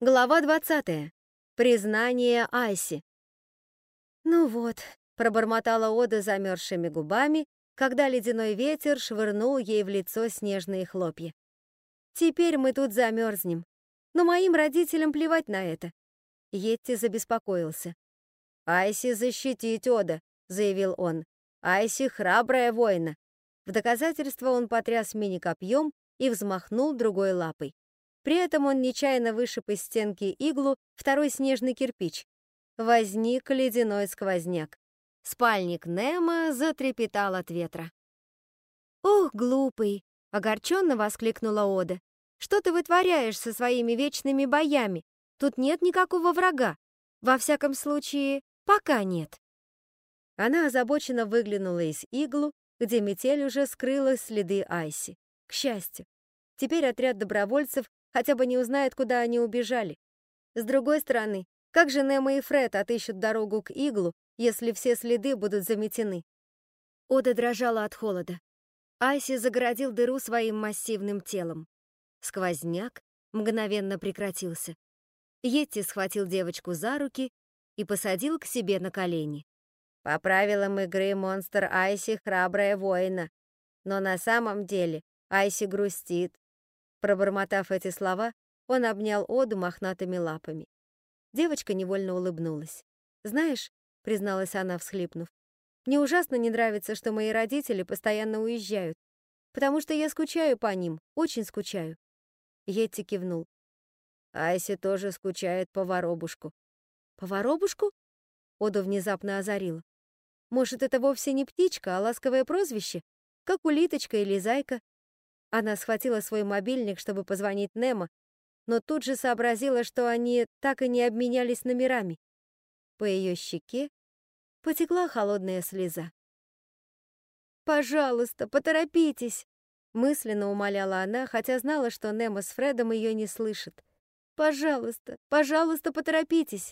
Глава 20. Признание Айси. «Ну вот», — пробормотала Ода замерзшими губами, когда ледяной ветер швырнул ей в лицо снежные хлопья. «Теперь мы тут замерзнем. Но моим родителям плевать на это». Йетти забеспокоился. «Айси защитить Ода», — заявил он. «Айси храбрая воина». В доказательство он потряс мини-копьем и взмахнул другой лапой. При этом он нечаянно вышиб из стенки иглу второй снежный кирпич. Возник ледяной сквозняк. Спальник Немо затрепетал от ветра. «Ох, глупый!» — огорченно воскликнула Ода. «Что ты вытворяешь со своими вечными боями? Тут нет никакого врага. Во всяком случае, пока нет». Она озабоченно выглянула из иглу, где метель уже скрыла следы Айси. К счастью, теперь отряд добровольцев хотя бы не узнает, куда они убежали. С другой стороны, как же Немо и Фред отыщут дорогу к иглу, если все следы будут заметены? Ода дрожала от холода. Айси загородил дыру своим массивным телом. Сквозняк мгновенно прекратился. Йетти схватил девочку за руки и посадил к себе на колени. По правилам игры монстр Айси храбрая воина, но на самом деле Айси грустит, Пробормотав эти слова, он обнял Оду мохнатыми лапами. Девочка невольно улыбнулась. «Знаешь», — призналась она, всхлипнув, «мне ужасно не нравится, что мои родители постоянно уезжают, потому что я скучаю по ним, очень скучаю». Йетти кивнул. Айси тоже скучает по воробушку. «По воробушку?» Оду внезапно озарила. «Может, это вовсе не птичка, а ласковое прозвище? Как улиточка или зайка?» Она схватила свой мобильник, чтобы позвонить Немо, но тут же сообразила, что они так и не обменялись номерами. По ее щеке потекла холодная слеза. «Пожалуйста, поторопитесь!» Мысленно умоляла она, хотя знала, что Немо с Фредом ее не слышат. «Пожалуйста, пожалуйста, поторопитесь!»